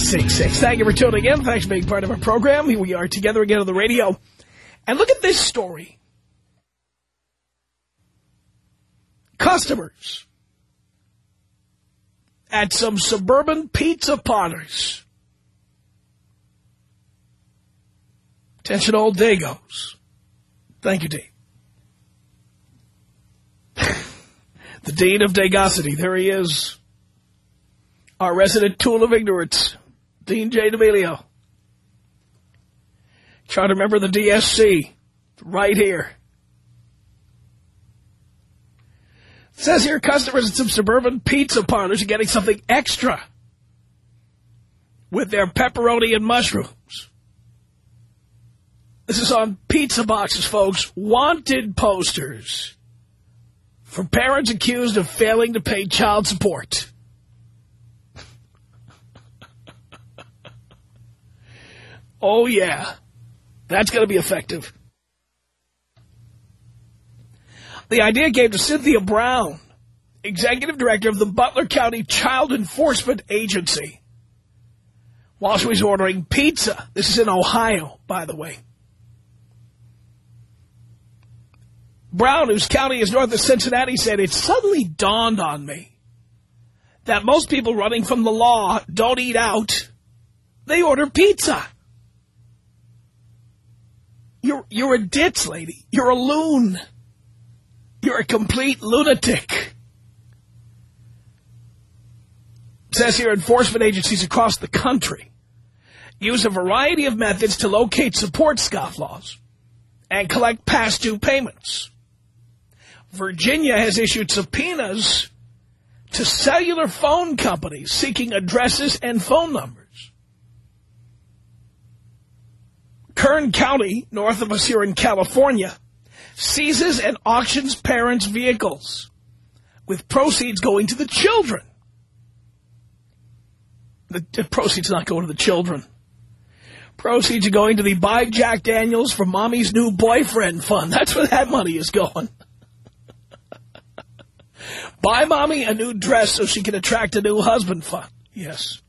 1-800-5800-866. Thank you for tuning in. Thanks for being part of our program. Here we are together again on the radio. And look at this story. Customers at some suburban pizza parlors. Attention all Dagos. Thank you, Dean. the Dean of Dagosity. There he is. Our resident tool of ignorance, Dean J. D'Amelio. Try to remember the DSC. Right here. It says here customers at some suburban pizza parlors are getting something extra with their pepperoni and mushrooms. This is on pizza boxes, folks. Wanted posters for parents accused of failing to pay child support. Oh, yeah. That's going to be effective. The idea came to Cynthia Brown, executive director of the Butler County Child Enforcement Agency, while she was ordering pizza. This is in Ohio, by the way. Brown, whose county is north of Cincinnati, said, it suddenly dawned on me that most people running from the law don't eat out. They order pizza. You're, you're a ditz, lady. You're a loon. You're a complete lunatic. It says here enforcement agencies across the country use a variety of methods to locate support scofflaws and collect past due payments. Virginia has issued subpoenas to cellular phone companies seeking addresses and phone numbers. Kern County, north of us here in California, seizes and auctions parents' vehicles with proceeds going to the children. The, the proceeds not going to the children. Proceeds are going to the Buy Jack Daniels for Mommy's New Boyfriend Fund. That's where that money is going. Buy Mommy a new dress so she can attract a new husband fund. Yes.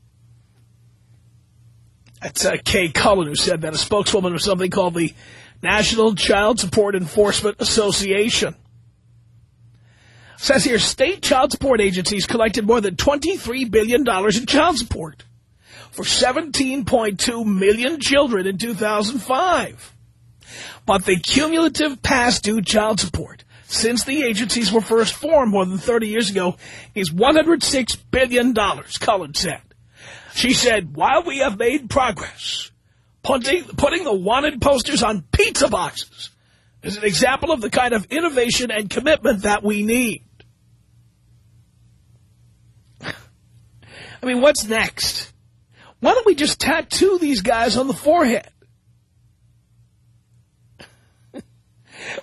That's uh, Kay Cullen who said that, a spokeswoman of something called the National Child Support Enforcement Association. Says here, state child support agencies collected more than $23 billion in child support for 17.2 million children in 2005. But the cumulative past due child support since the agencies were first formed more than 30 years ago is $106 billion, Cullen said. She said, while we have made progress, putting, putting the wanted posters on pizza boxes is an example of the kind of innovation and commitment that we need. I mean, what's next? Why don't we just tattoo these guys on the forehead?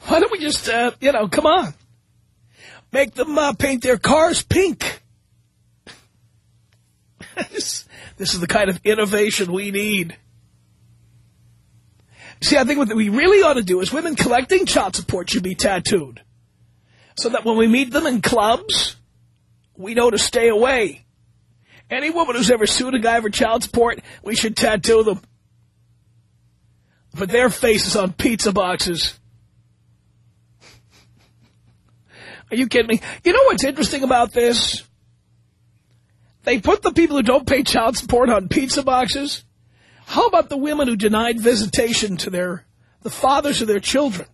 Why don't we just, uh, you know, come on. Make them uh, paint their cars pink. This, this is the kind of innovation we need. See, I think what we really ought to do is women collecting child support should be tattooed. So that when we meet them in clubs, we know to stay away. Any woman who's ever sued a guy for child support, we should tattoo them. Put their faces on pizza boxes. Are you kidding me? You know what's interesting about this? They put the people who don't pay child support on pizza boxes. How about the women who denied visitation to their the fathers of their children?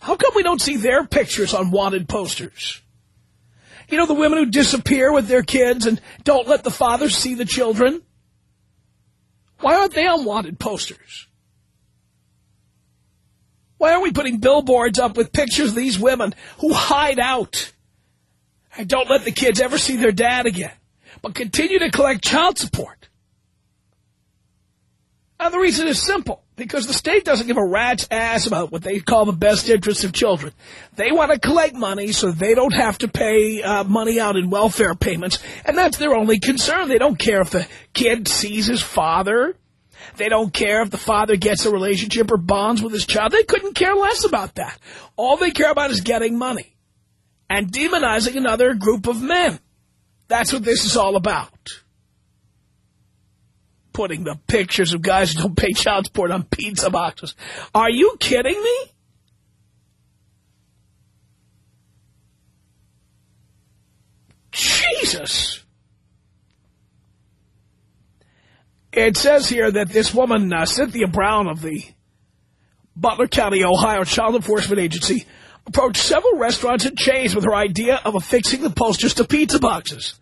How come we don't see their pictures on wanted posters? You know, the women who disappear with their kids and don't let the fathers see the children? Why aren't they on wanted posters? Why aren't we putting billboards up with pictures of these women who hide out and don't let the kids ever see their dad again, but continue to collect child support? And the reason is simple, because the state doesn't give a rat's ass about what they call the best interests of children. They want to collect money so they don't have to pay uh, money out in welfare payments, and that's their only concern. They don't care if the kid sees his father. They don't care if the father gets a relationship or bonds with his child. They couldn't care less about that. All they care about is getting money and demonizing another group of men. That's what this is all about putting the pictures of guys who don't pay child support on pizza boxes. Are you kidding me? Jesus. It says here that this woman, uh, Cynthia Brown of the Butler County, Ohio Child Enforcement Agency, approached several restaurants and chains with her idea of affixing the posters to pizza boxes.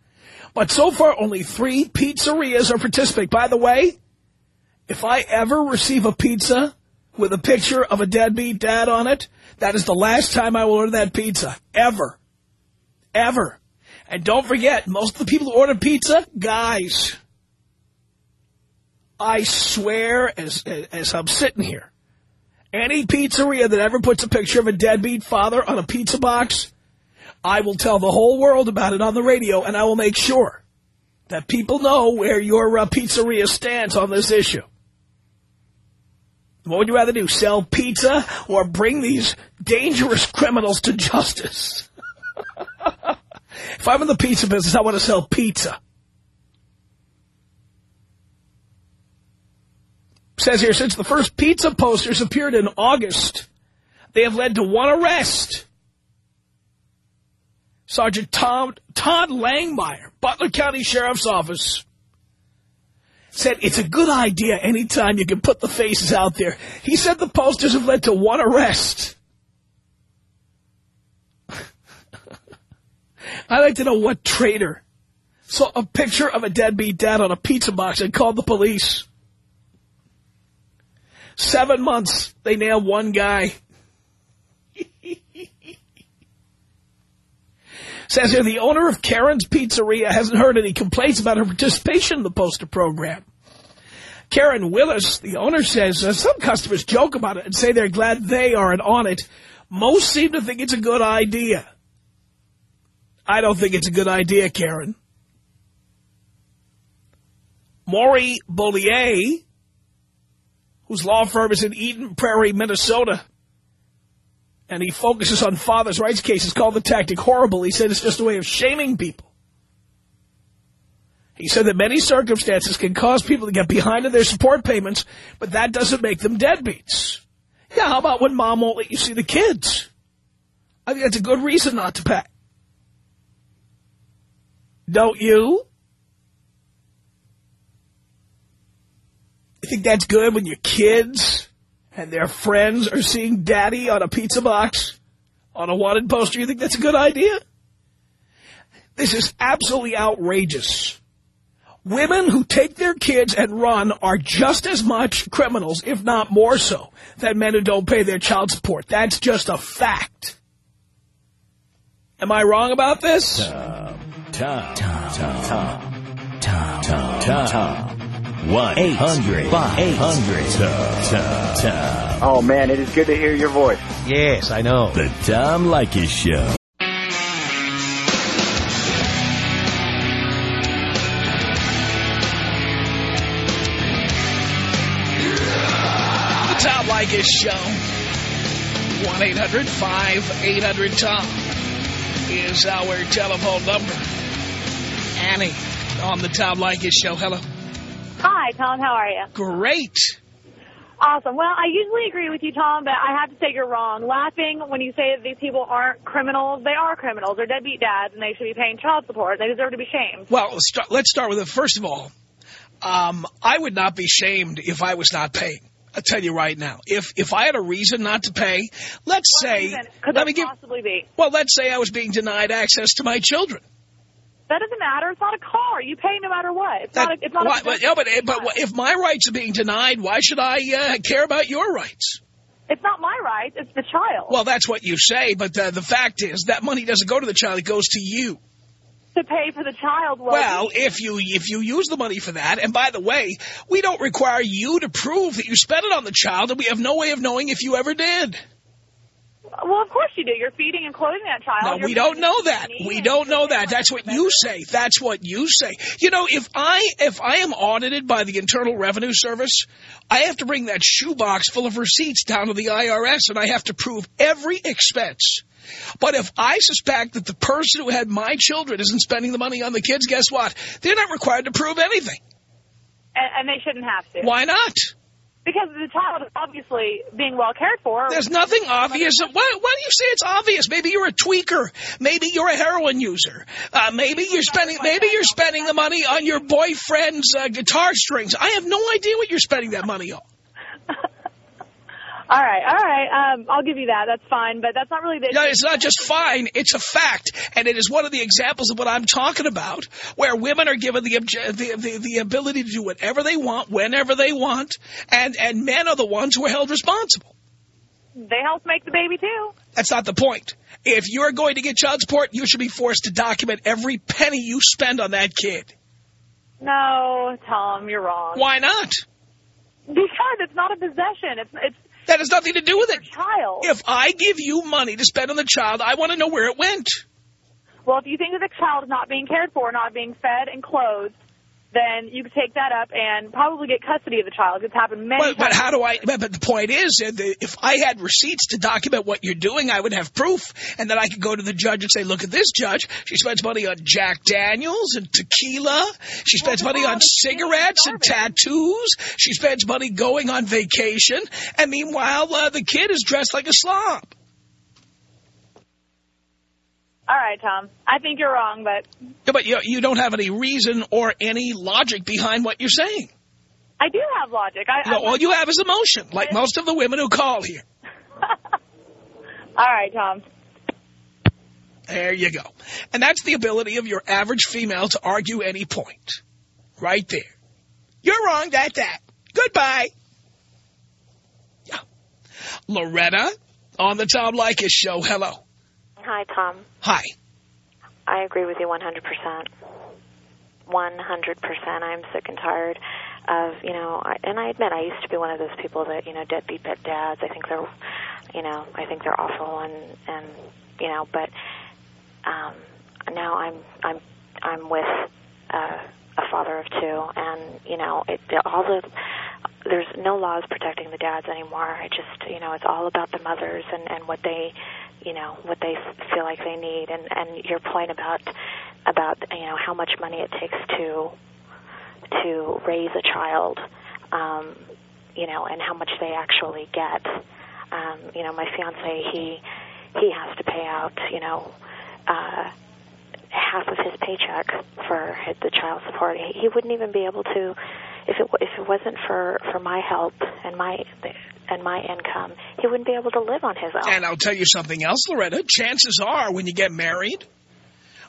But so far, only three pizzerias are participating. By the way, if I ever receive a pizza with a picture of a deadbeat dad on it, that is the last time I will order that pizza. Ever. Ever. And don't forget, most of the people who order pizza, guys. I swear, as, as I'm sitting here, any pizzeria that ever puts a picture of a deadbeat father on a pizza box I will tell the whole world about it on the radio, and I will make sure that people know where your uh, pizzeria stands on this issue. What would you rather do, sell pizza or bring these dangerous criminals to justice? if I'm in the pizza business, I want to sell pizza. says here, since the first pizza posters appeared in August, they have led to one arrest Sergeant Tom, Todd Langmeyer, Butler County Sheriff's Office, said it's a good idea anytime you can put the faces out there. He said the posters have led to one arrest. I'd like to know what traitor saw a picture of a deadbeat dad on a pizza box and called the police. Seven months, they nailed one guy. Says here, the owner of Karen's Pizzeria hasn't heard any complaints about her participation in the poster program. Karen Willis, the owner, says uh, some customers joke about it and say they're glad they aren't on it. Most seem to think it's a good idea. I don't think it's a good idea, Karen. Maury Bollier, whose law firm is in Eden Prairie, Minnesota, and he focuses on father's rights cases, called the tactic horrible. He said it's just a way of shaming people. He said that many circumstances can cause people to get behind in their support payments, but that doesn't make them deadbeats. Yeah, how about when mom won't let you see the kids? I think that's a good reason not to pay. Don't you? You think that's good when your kids and their friends are seeing daddy on a pizza box, on a wanted poster, you think that's a good idea? This is absolutely outrageous. Women who take their kids and run are just as much criminals, if not more so, than men who don't pay their child support. That's just a fact. Am I wrong about this? Tom, Tom, Tom, Tom, Tom, Tom, Tom, Tom. 1-800-5800-TOM. Oh, man, it is good to hear your voice. Yes, I know. The Tom Leykis Show. The Tom Leykis Show. 1-800-5800-TOM is our telephone number. Annie on the Tom Leykis Show. Hello. Hi, Tom. How are you? Great. Awesome. Well, I usually agree with you, Tom, but I have to say you're wrong. Laughing when you say that these people aren't criminals. They are criminals. They're deadbeat dads, and they should be paying child support. They deserve to be shamed. Well, let's start, let's start with it. First of all, um, I would not be shamed if I was not paying. I'll tell you right now. If if I had a reason not to pay, let's What say, could let that me give. possibly be? Well, let's say I was being denied access to my children. That doesn't matter. It's not a car. You pay no matter what. It's That- not. A, it's not. why- a but, yeah, but, but if my rights are being denied, why should I uh, care about your rights? It's not my right. It's the child. Well, that's what you say, but uh, the fact is that money doesn't go to the child; it goes to you. to pay for the child. Well, if you if you use the money for that, and by the way, we don't require you to prove that you spent it on the child, and we have no way of knowing if you ever did. Well, of course you do. You're feeding and clothing that child. No, we don't know that. We don't know that. That's what you say. That's what you say. You know, if I if I am audited by the Internal Revenue Service, I have to bring that shoebox full of receipts down to the IRS, and I have to prove every expense. But if I suspect that the person who had my children isn't spending the money on the kids, guess what? They're not required to prove anything. And, and they shouldn't have to. Why not? Because the child is obviously being well cared for. There's nothing obvious. Why, why do you say it's obvious? Maybe you're a tweaker. Maybe you're a heroin user. Uh, maybe you're spending. Maybe you're spending the money on your boyfriend's uh, guitar strings. I have no idea what you're spending that money on. All right, all right. Um, I'll give you that. That's fine, but that's not really the. No, it's not just fine. It's a fact, and it is one of the examples of what I'm talking about, where women are given the obje the, the the ability to do whatever they want, whenever they want, and and men are the ones who are held responsible. They help make the baby too. That's not the point. If you're going to get child support, you should be forced to document every penny you spend on that kid. No, Tom, you're wrong. Why not? Because it's not a possession. It's it's That has nothing to do with it. child. If I give you money to spend on the child, I want to know where it went. Well, if you think that the child is not being cared for, not being fed and clothed, then you could take that up and probably get custody of the child. It's happened many But, but how do I, but but the point is, uh, if I had receipts to document what you're doing, I would have proof. And then I could go to the judge and say, look at this judge. She spends money on Jack Daniels and tequila. She spends Well, money on cigarettes and tattoos. She spends money going on vacation. And meanwhile, uh, the kid is dressed like a slob. All right, Tom. I think you're wrong, but Yeah, But you, you don't have any reason or any logic behind what you're saying. I do have logic. I, No, I, all you have is emotion, like most of the women who call here. All right, Tom. There you go. And that's the ability of your average female to argue any point. Right there. You're wrong, that, that. Goodbye. Yeah. Loretta on the Tom Leykis show. Hello. Hi, Tom. Hi. I agree with you 100%. 100%. I'm sick and tired of, you know, I, and I admit I used to be one of those people that, you know, deadbeat pet dads. I think they're, you know, I think they're awful and, and, you know, but, um, now I'm, I'm, I'm with, uh, a father of two and, you know, it, all the, there's no laws protecting the dads anymore. It just, you know, it's all about the mothers and, and what they, you know, what they feel like they need. And, and your point about, about, you know, how much money it takes to, to raise a child, um, you know, and how much they actually get. Um, you know, my fiance, he, he has to pay out, you know, uh, half of his paycheck for the child support. He, he wouldn't even be able to, if it if it wasn't for for my help and my and my income, he wouldn't be able to live on his own. And I'll tell you something else, Loretta. Chances are when you get married,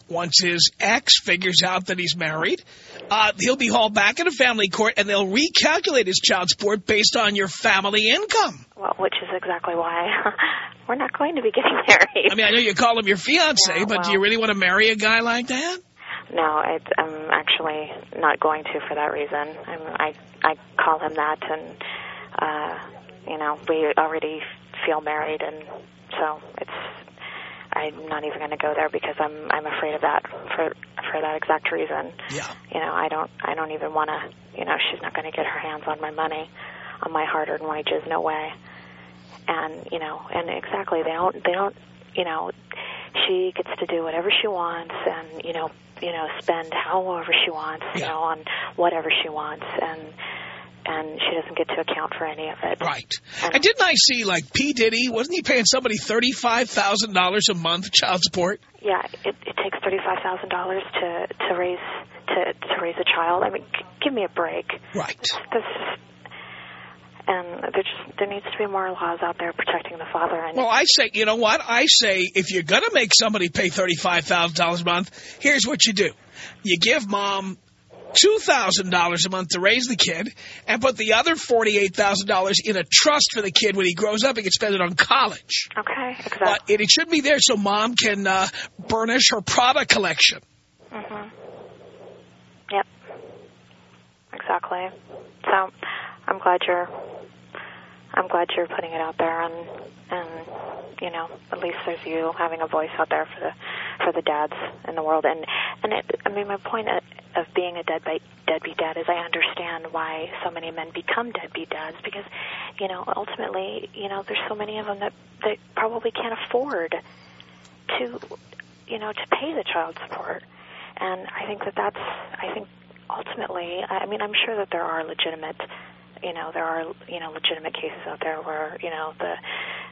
once his ex figures out that he's married, uh, he'll be hauled back into family court and they'll recalculate his child support based on your family income. well, which is exactly why we're not going to be getting married. I mean, I know you call him your fiance, Yeah, but do you really want to marry a guy like that? No, it's, I'm actually not going to for that reason. I'm, I I call him that, and uh, you know we already feel married, and so it's I'm not even going to go there because I'm I'm afraid of that for for that exact reason. Yeah. You know, I don't I don't even want to. You know, she's not going to get her hands on my money, on my hard-earned wages. No way. And you know, and exactly they don't they don't. You know, she gets to do whatever she wants, and you know, you know, spend however she wants, you know, on whatever she wants, and and she doesn't get to account for any of it. Right. And, and didn't I see, like, P. Diddy, wasn't he paying somebody $35,000 a month child support? Yeah, it, it takes $35,000 to, to raise to, to raise a child. I mean, give me a break. Right. This and there just there needs to be more laws out there protecting the father. And well, I say, you know what? I say if you're going to make somebody pay $35,000 a month, here's what you do. You give mom $2,000 a month to raise the kid and put the other $48,000 in a trust for the kid when he grows up. He can spend it on college. Okay, exactly. But it, it should be there so mom can uh, burnish her Prada collection. Mm-hmm. Yep. Exactly. So I'm glad you're I'm glad you're putting it out there and and you know at least there's you having a voice out there for the for the dads in the world. And and it, I mean my point of, of being a deadbeat deadbeat dad is I understand why so many men become deadbeat dads because you know ultimately you know there's so many of them that that probably can't afford to you know to pay the child support. And I think that that's I think ultimately I mean I'm sure that there are legitimate you know there are you know legitimate cases out there where you know the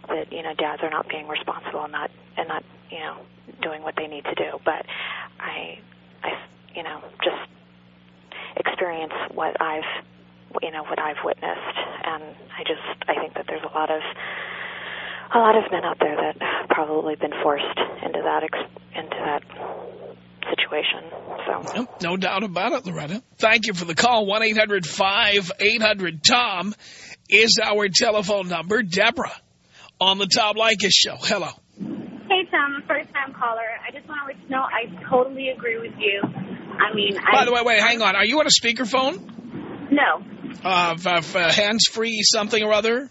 that you know dads are not being responsible and not and not you know doing what they need to do. But i i you know just experience what i've you know what i've witnessed. And i just i think that there's a lot of a lot of men out there that have probably been forced into that into that situation. So No doubt about it, Loretta. Thank you for the call. 1-800-5800-TOM is our telephone number. Deborah on the Tom Leykis show. Hello. Hey, Tom. First-time caller. I just want to let you know I totally agree with you. I mean... By I, the way, wait, hang on. Are you on a speakerphone? No. Uh, uh, hands-free something or other?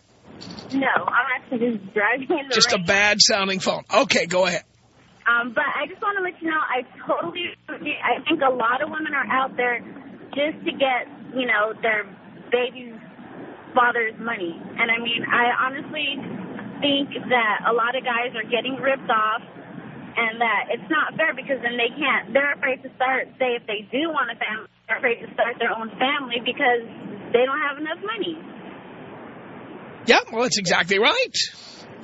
No, I'm actually just driving in the Just rain. a bad-sounding phone. Okay, go ahead. Um, but I just want to let you know, I totally, I think a lot of women are out there just to get, you know, their baby's father's money. And I mean, I honestly think that a lot of guys are getting ripped off and that it's not fair because then they can't, they're afraid to start, say if they do want a family, they're afraid to start their own family because they don't have enough money. Yeah, well, that's exactly right.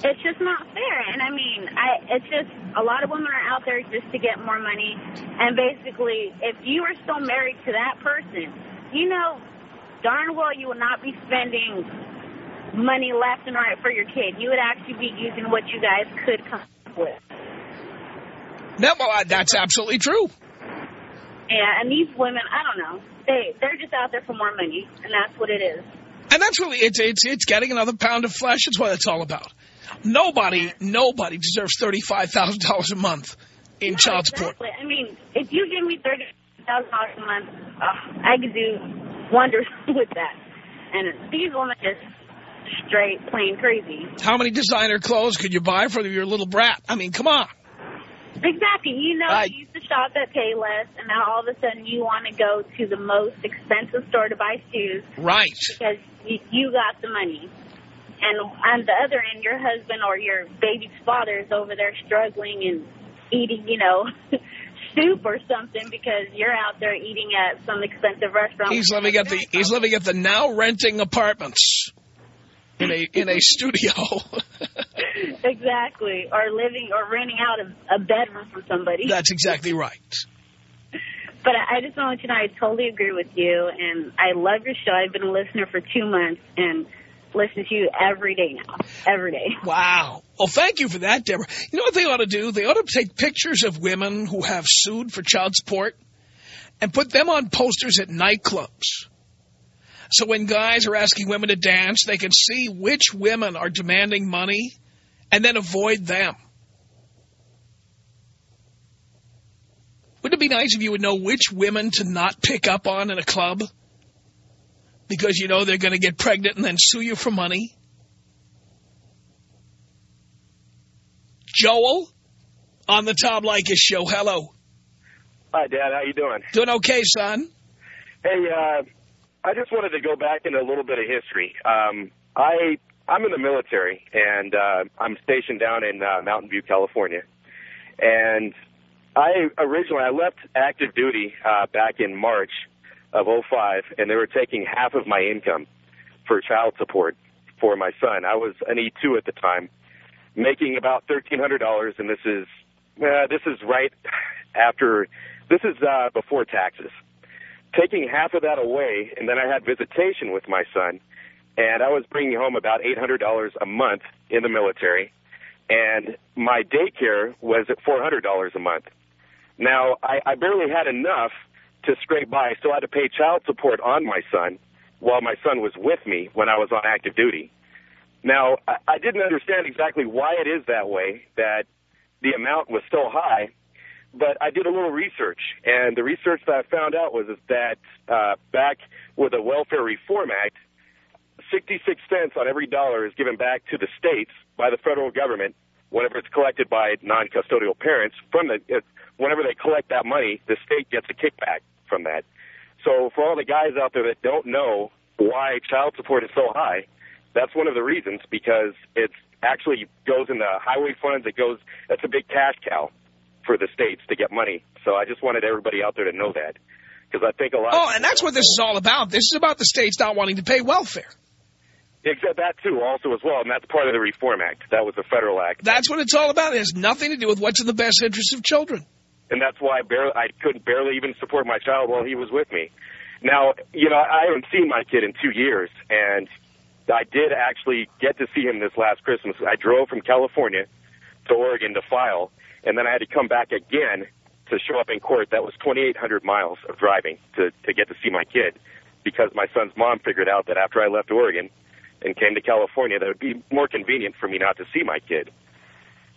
It's just not fair. And I mean, I it's just a lot of women are out there just to get more money. And basically, if you are still married to that person, you know darn well you will not be spending money left and right for your kid. You would actually be using what you guys could come up with. No, well, that's absolutely true. Yeah, and these women, I don't know. They they're just out there for more money, and that's what it is. And that's really, it's, it's, it's getting another pound of flesh. That's what it's all about. Nobody, nobody deserves $35,000 a month in child support. exactly. I mean, if you give me $30,000 a month, I could do wonders with that. And these women just straight plain crazy. How many designer clothes could you buy for your little brat? I mean, come on. Exactly. You know, I- you used to shop at Payless, and now all of a sudden you want to go to the most expensive store to buy shoes Right. because you, you got the money. And on the other end, your husband or your baby's father is over there struggling and eating, you know, soup or something because you're out there eating at some expensive restaurant. He's living at the, he's living at the now renting apartments in a, in a studio. exactly, or living or renting out a, a bedroom from somebody. That's exactly right. But I I just want you to know I totally agree with you, and I love your show. I've been a listener for two months and listen to you every day now, every day. Wow. Well, thank you for that, Deborah. You know what they ought to do? They ought to take pictures of women who have sued for child support and put them on posters at nightclubs. So when guys are asking women to dance, they can see which women are demanding money and then avoid them. Wouldn't it be nice if you would know which women to not pick up on in a club? Because you know they're going to get pregnant and then sue you for money? Joel on the Tom Leykis show. Hello. Hi, Dad. How you doing? Doing okay, son? Hey, uh, I just wanted to go back into a little bit of history. Um, I I'm in the military, and uh, I'm stationed down in uh, Mountain View, California. And I originally I left active duty uh, back in March of 05, and they were taking half of my income for child support for my son. I was an E2 at the time, making about $1,300, and this is uh, this is right after this is uh, before taxes. Taking half of that away, and then I had visitation with my son, and I was bringing home about $800 a month in the military, and my daycare was at $400 a month. Now, I, I barely had enough to scrape by. I still had to pay child support on my son while my son was with me when I was on active duty. Now, I, I didn't understand exactly why it is that way, that the amount was so high, but I did a little research, and the research that I found out was that uh, back with the Welfare Reform Act, 66 cents on every dollar is given back to the states by the federal government whenever it's collected by non-custodial parents. From the whenever they collect that money, the state gets a kickback from that. So for all the guys out there that don't know why child support is so high, that's one of the reasons because it actually goes in the highway funds. It goes. That's a big cash cow for the states to get money. So I just wanted everybody out there to know that because I think a lot. Oh, and that's what this is all about. This is about the states not wanting to pay welfare. Except that too, also as well, and that's part of the Reform Act. That was a federal act. That's what it's all about. It has nothing to do with what's in the best interest of children. And that's why I, barely, I couldn't barely even support my child while he was with me. Now, you know, I haven't seen my kid in two years, and I did actually get to see him this last Christmas. I drove from California to Oregon to file, and then I had to come back again to show up in court. That was 2,800 miles of driving to, to get to see my kid because my son's mom figured out that after I left Oregon and came to California, that it would be more convenient for me not to see my kid.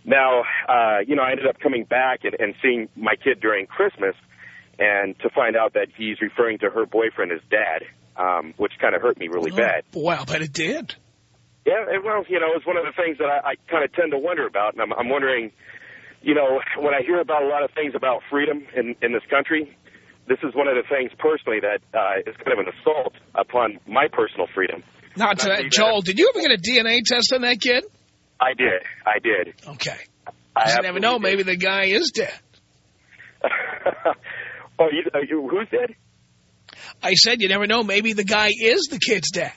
Now, uh, you know, I ended up coming back and, and seeing my kid during Christmas and to find out that he's referring to her boyfriend as dad, um, which kind of hurt me really oh, bad. Boy, I'll it did. Yeah, well, you know, it's one of the things that I, I kind of tend to wonder about, and I'm, I'm wondering, you know, when I hear about a lot of things about freedom in, in this country, this is one of the things personally that uh, is kind of an assault upon my personal freedom. Not to, Joel, did you ever get a DNA test on that kid? I did. I did. Okay. I you never know. Did. Maybe the guy is dead. oh, you, uh, you, who's dead? I said you never know. Maybe the guy is the kid's dad.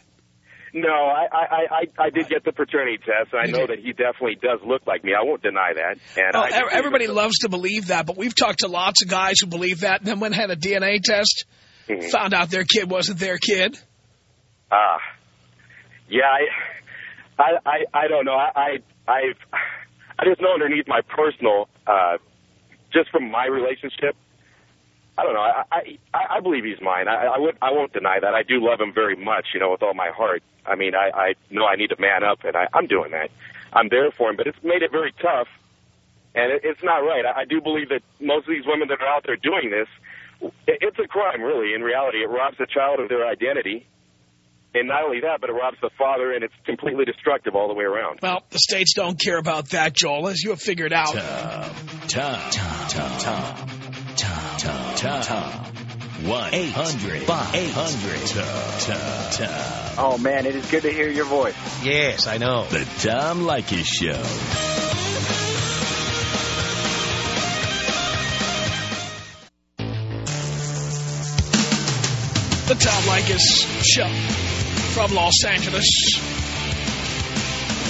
No, I I I, I did get the paternity test. I You know did. that he definitely does look like me. I won't deny that. And Oh, I everybody loves to believe that, but we've talked to lots of guys who believe that and then went and had a DNA test, Mhm. found out their kid wasn't their kid. Ah, yeah, I, I, I, I don't know. I, I, I've, I just know underneath my personal, uh, just from my relationship, I don't know. I, I, I believe he's mine. I, I would, I won't deny that. I do love him very much, you know, with all my heart. I mean, I, I know I need to man up, and I, I'm doing that. I'm there for him, but it's made it very tough, and it, it's not right. I, I do believe that most of these women that are out there doing this, it, it's a crime, really. In reality, it robs the child of their identity. And not only that, but it robs the father, and it's completely destructive all the way around. Well, the states don't care about that, Joel, as you have figured out. Tom, Tom, Tom, Tom, Tom, Tom, Tom, Tom. 1-800-5800-TOM. Tom. Oh, man, it is good to hear your voice. Yes, I know. The Tom Leykis Show. The Tom Leykis Show from Los Angeles.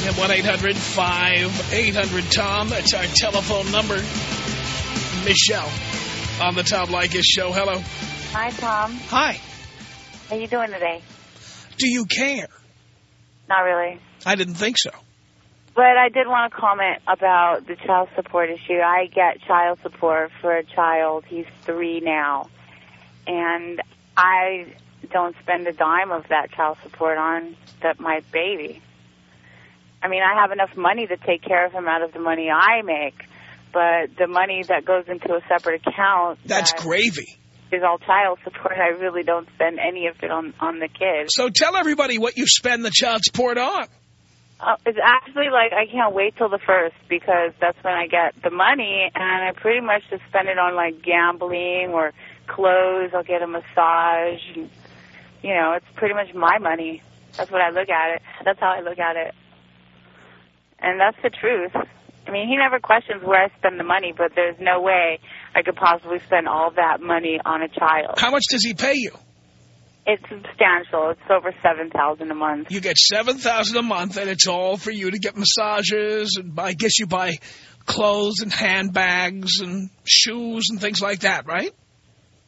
And 1-800-5800-TOM. That's our telephone number. Michelle on the Tom Leykis Show. Hello. Hi, Tom. Hi. How you doing today? Do you care? Not really. I didn't think so. But I did want to comment about the child support issue. I get child support for a child. He's three now. And I don't spend a dime of that child support on that my baby. I mean, I have enough money to take care of him out of the money I make. But the money that goes into a separate account That's that gravy. is all child support. I really don't spend any of it on, on the kids. So tell everybody what you spend the child support on. Uh, it's actually like I can't wait till the first because that's when I get the money, and I pretty much just spend it on like gambling or clothes. I'll get a massage. And, you know, it's pretty much my money. That's what I look at it. That's how I look at it, and that's the truth. I mean, he never questions where I spend the money, but there's no way I could possibly spend all that money on a child. How much does he pay you? It's substantial. It's over 7000 a month. You get 7000 a month, and it's all for you to get massages, and I guess you buy clothes and handbags and shoes and things like that, right?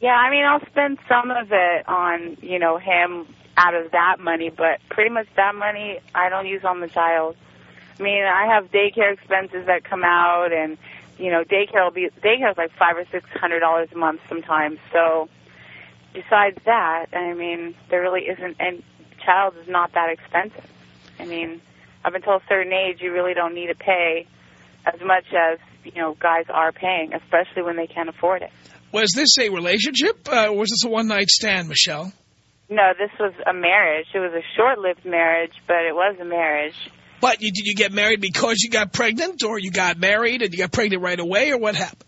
Yeah, I mean, I'll spend some of it on, you know, him out of that money, but pretty much that money I don't use on the child. I mean, I have daycare expenses that come out, and you know, daycare will be daycare is like five or six hundred dollars a month sometimes. So, besides that, I mean, there really isn't. And child is not that expensive. I mean, up until a certain age, you really don't need to pay as much as you know guys are paying, especially when they can't afford it. Was this a relationship, uh, or was this a one-night stand, Michelle? No, this was a marriage. It was a short-lived marriage, but it was a marriage. But you, did you get married because you got pregnant, or you got married and you got pregnant right away, or what happened?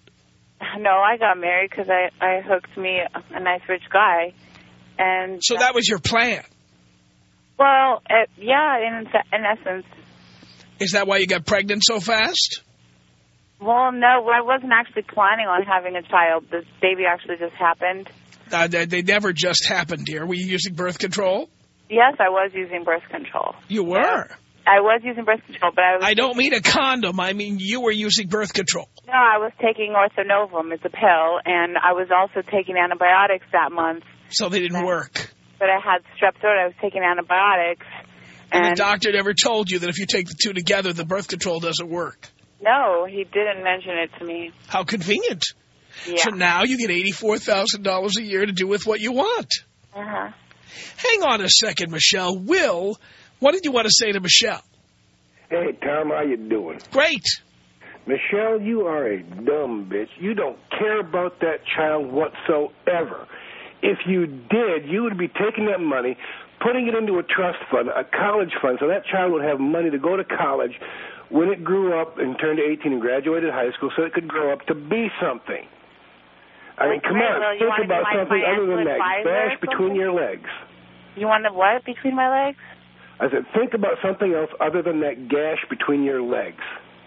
No, I got married because I, I hooked me a nice rich guy. and So that was your plan? Well, yeah, in, in essence. Is that why you got pregnant so fast? Well, no, I wasn't actually planning on having a child. This baby actually just happened. Uh, they, they never just happened, dear. Were you using birth control? Yes, I was using birth control. You were? I was using birth control, but I was... I don't mean a condom. I mean you were using birth control. No, I was taking Ortho-Novum. It's a pill, and I was also taking antibiotics that month. So they didn't but, work? But I had strep throat. I was taking antibiotics. And, and the doctor never told you that if you take the two together, the birth control doesn't work? No, he didn't mention it to me. How convenient. Yeah. So now you get $84,000 a year to do with what you want. Uh-huh. Hang on a second, Michelle. Will, what did you want to say to Michelle? Hey, Tom, how you doing? Great. Michelle, you are a dumb bitch. You don't care about that child whatsoever. If you did, you would be taking that money, putting it into a trust fund, a college fund, so that child would have money to go to college when it grew up and turned 18 and graduated high school so it could grow up to be something. I mean, come on, think about something other than that gash between your legs. You want to what between my legs? I said, think about something else other than that gash between your legs.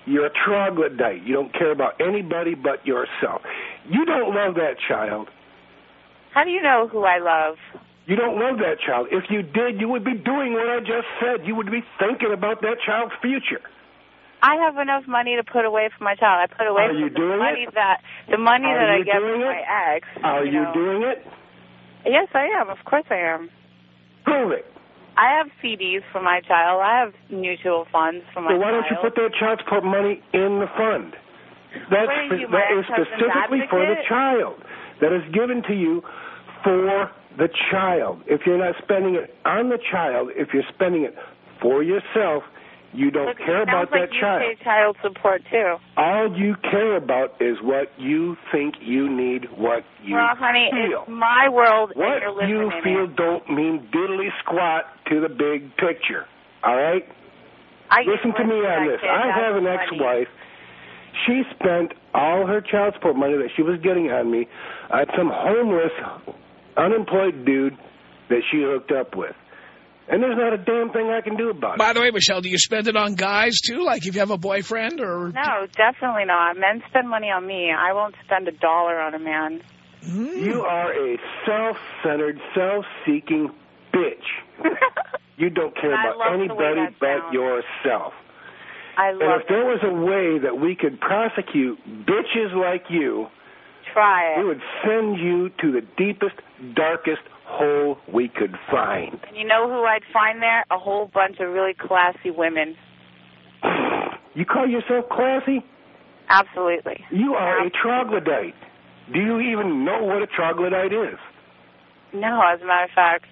You're a troglodyte. You don't care about anybody but yourself. You don't love that child. How do you know who I love? You don't love that child. If you did, you would be doing what I just said. You would be thinking about that child's future. I have enough money to put away for my child. I put away Are you doing money it? that the money Are that I get from my ex. Are you, you doing it? Yes, I am. Of course, I am. Prove it. I have CDs for my child. I have mutual funds for my child. So why child. don't you put that child support money in the fund? That's you, that is specifically for the child. That is given to you for the child. If you're not spending it on the child, if you're spending it for yourself, you don't Look, care about that like you child. pay child support too. All you care about is what you think you need, what you well, honey, feel. it's my world, what you in feel it. don't mean diddly squat to the big picture. All right? I Listen to me on this. I have an ex-wife. She spent all her child support money that she was getting on me on some homeless, unemployed dude that she hooked up with. And there's not a damn thing I can do about it. By the way, Michelle, do you spend it on guys, too? Like if you have a boyfriend or... No, definitely not. Men spend money on me. I won't spend a dollar on a man. Hmm. You are a self-centered, self-seeking bitch. you don't care I about love the way anybody that but sounds. yourself. I And if there was a way that we could prosecute bitches like you, Try it. we would send you to the deepest, darkest hole we could find. And you know who I'd find there? A whole bunch of really classy women. You call yourself classy? Absolutely. You are a troglodyte. Do you even know what a troglodyte is? No, as a matter of fact.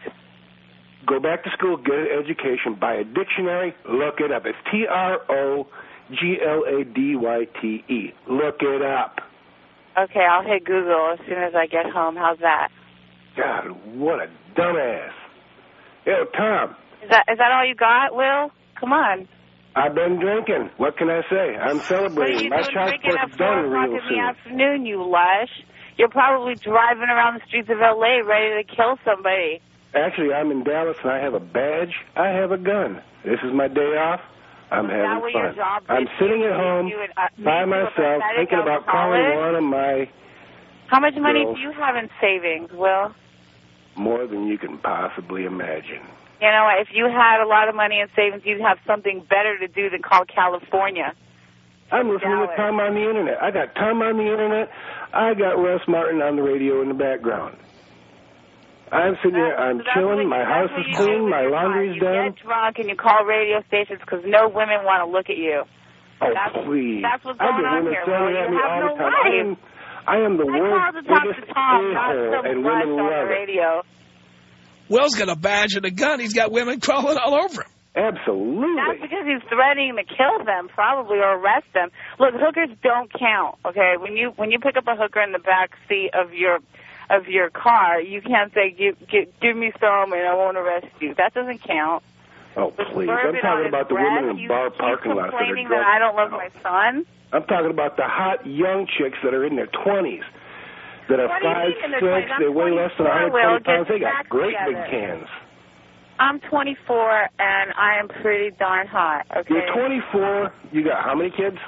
Go back to school, get an education, buy a dictionary, look it up. It's T-R-O-G-L-A-D-Y-T-E. Look it up. Okay, I'll hit Google as soon as I get home. How's that? God, what a dumbass. Yo, Tom, Is that is that all you got, Will? Come on. I've been drinking. What can I say? I'm What are celebrating. you My doing drinking at 4 done o'clock in the afternoon, you lush? You're probably driving around the streets of L.A. ready to kill somebody. Actually, I'm in Dallas and I have a badge. I have a gun. This is my day off. I'm having that what your fun. job I'm sitting at home You uh, by make you a myself thinking about calling one of my How much money Girls. do you have in savings, Will? More than you can possibly imagine. You know, if you had a lot of money in savings, you'd have something better to do than call California. I'm listening to Tom on the internet. I got Tom on the internet. I got Russ Martin on the radio in the background. I'm sitting here. I'm chilling. My house is clean. My laundry's you done. get drunk and you call radio stations because no women want to look at you. Oh, That's- please. that's what's I going get on women here, Will. at me have all no the time. I am, I am the I world's to talk to biggest Tom, not a-hole, and women on the love it. radio. Will's got a badge and a gun. He's got women crawling all over him. Absolutely. That's because he's threatening to kill them, probably, or arrest them. Look, hookers don't count. Okay, when you when you pick up a hooker in the back seat of your of your car, you can't say give give, give me some and I won't arrest you. That doesn't count. Oh, please. I'm talking about the breath, women in you bar parking lots that are complaining drunk. that I don't love oh. my son. I'm talking about the hot young chicks that are in their 20s that are five, mean six, they weigh less than 24, 120 pounds. They got great big cans. I'm 24 and I am pretty darn hot. Okay, You're 24. You got how many kids?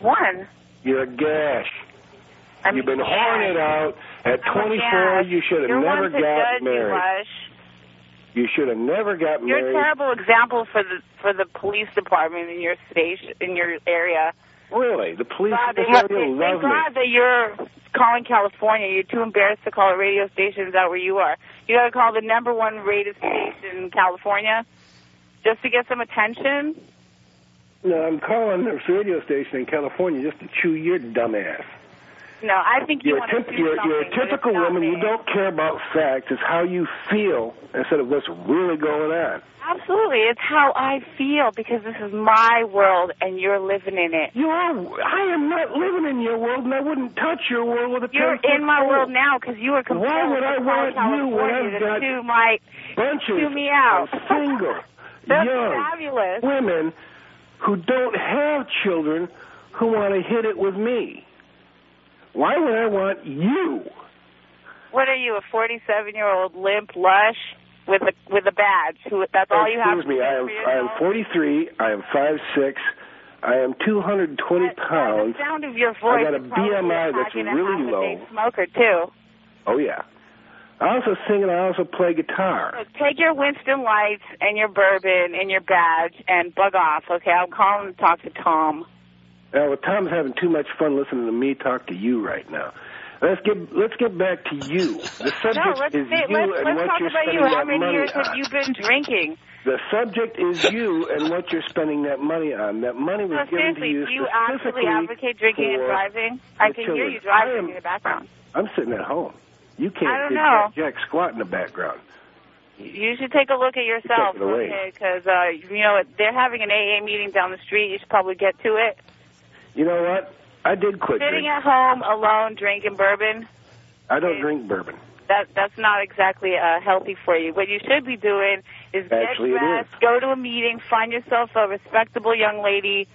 one. You're a gash. I'm You've been a horning it out. At I'm 24, you should have never got you married. lush. You should have never got You're a terrible example for the for the police department in your station in your area. Really, the police God, in they, this thank love me. God that you're calling California. You're too embarrassed to call a radio station out where you are. You got to call the number one rated station in California just to get some attention. No, I'm calling this radio station in California just to chew your dumb ass. No, I think you You're, want a to do you're, you're a typical woman. You don't care about facts. It's how you feel instead of what's really going on. Absolutely, it's how I feel because this is my world and you're living in it. You are. I am not living in your world, and I wouldn't touch your world with a You're 10-foot in my world now because you are compelled Why would I want you when I've to got sue my bunches me out. of single, That's young fabulous. women who don't have children who want to hit it with me? Why would I want you? What are you, a 47 year old limp lush with a with a badge? Who that's all you have? Excuse me, I am I am 43. I am 5'6". I am 220 pounds. The sound of your voice. I got a BMI that's really low. Smoker too. Oh yeah. I also sing and I also play guitar. Look, take your Winston Lights and your bourbon and your badge and bug off. Okay, I'm calling to talk to Tom. Now, well, Tom's having too much fun listening to me talk to you right now. Let's get let's get back to you. The subject no, let's is say, you let's, and let's what talk you're about spending you. How many years have on. you been drinking? The subject is you and what you're spending that money on. That money was No, given to you do you actually advocate drinking and driving? I can hear children. you driving am- in the background. I'm sitting at home. You can't I don't know. Jack, Jack squat in the background. You should take a look at yourself, Take it away. okay? Because uh, you know they're having an AA meeting down the street. You should probably get to it. You know what? I did quit Sitting drinking. at home alone drinking bourbon. I don't drink bourbon. That that's not exactly uh, healthy for you. What you should be doing is Actually, get dressed, go to a meeting, find yourself a respectable young lady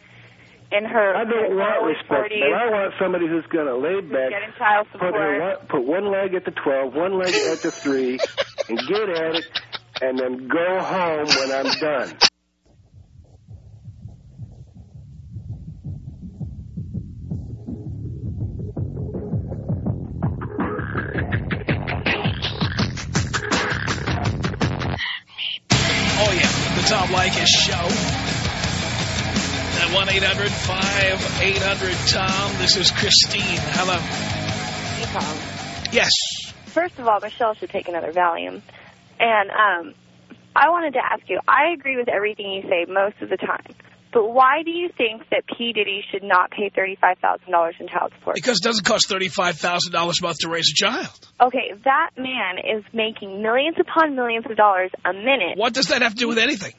in her I don't want respect, 40s I want somebody who's going to lay back, put, her put one leg at the 12, one leg at the 3, and get at it, and then go home when I'm done. Tom Leykis Show. At 1-800-5800-TOM. This is Christine. Hello. Hey, Tom. Yes. First of all, Michelle should take another Valium. And um, I wanted to ask you, I agree with everything you say most of the time. But why do you think that P. Diddy should not pay $35,000 in child support? Because it doesn't cost $35,000 a month to raise a child. Okay, that man is making millions upon millions of dollars a minute. What does that have to do with anything?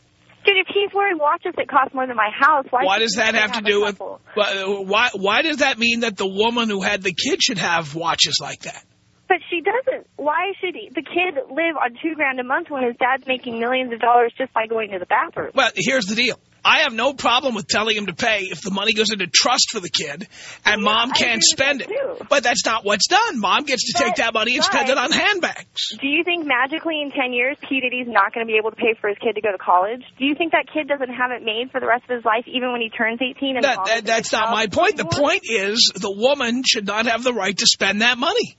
Dude, if he's wearing watches that cost more than my house, why, Why does that have to a do with... why, why does that mean that the woman who had the kid should have watches like that? But she doesn't. Why should he? The kid live on two grand a month when his dad's making millions of dollars just by going to the bathroom? Well, here's the deal. I have no problem with telling him to pay if the money goes into trust for the kid and mom can't spend it. too. But that's not what's done. Mom gets to take that money and spend it on handbags. Do you think magically in 10 years P. Diddy's not going to be able to pay for his kid to go to college? Do you think that kid doesn't have it made for the rest of his life even when he turns 18 and That, that, that's not my point. The point is the woman should not have the right to spend that money.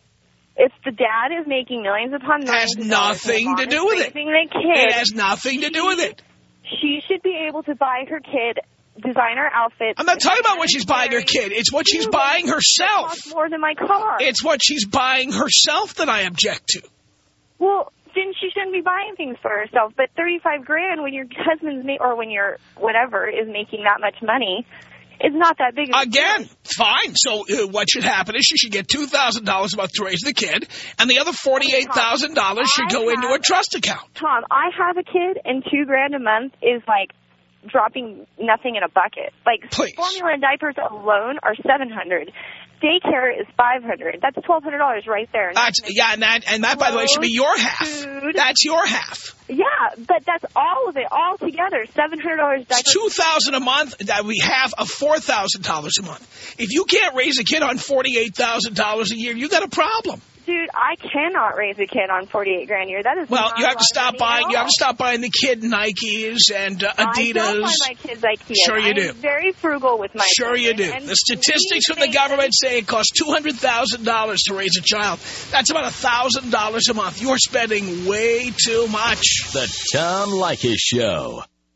If the dad is making millions upon millions, Has of dollars and the nothing to do with it. The kid, It has nothing to do with it. She should be able to buy her kid designer outfits. I'm not talking about what she's buying her kid. It's what she's buying herself. More than my car. It's what she's buying herself that I object to. Well, then she shouldn't be buying things for herself. But thirty-five grand when your husband's ma- or when your whatever is making that much money is not that big. Again, fine. So uh, what should happen is she should get $2,000 a month to raise the kid, and the other $48,000 should go into a trust account. Tom, I have a kid, and two grand a month is like dropping nothing in a bucket. Like formula and diapers alone are seven hundred. Daycare is five hundred. That's twelve hundred dollars right there. That's, yeah, and that, and that, by the way, should be your half. That's your half. Yeah, but that's all of it, all together. Seven hundred dollars. It's two thousand a month. That we have of four thousand dollars a month. If you can't raise a kid on forty-eight thousand dollars a year, you got a problem. Dude, I cannot raise a kid on forty-eight grand a year. That is Well, not you have to lot of stop buying. You have to stop buying the kid Nikes and uh, I don't buy Adidas. my kids IKEA. Sure you I'm do. very frugal with my. Sure you do. and The statistics from the government say it costs $200,000 to raise a child. That's about a $1,000 a month. You're spending way too much. The Tom Leykis Show.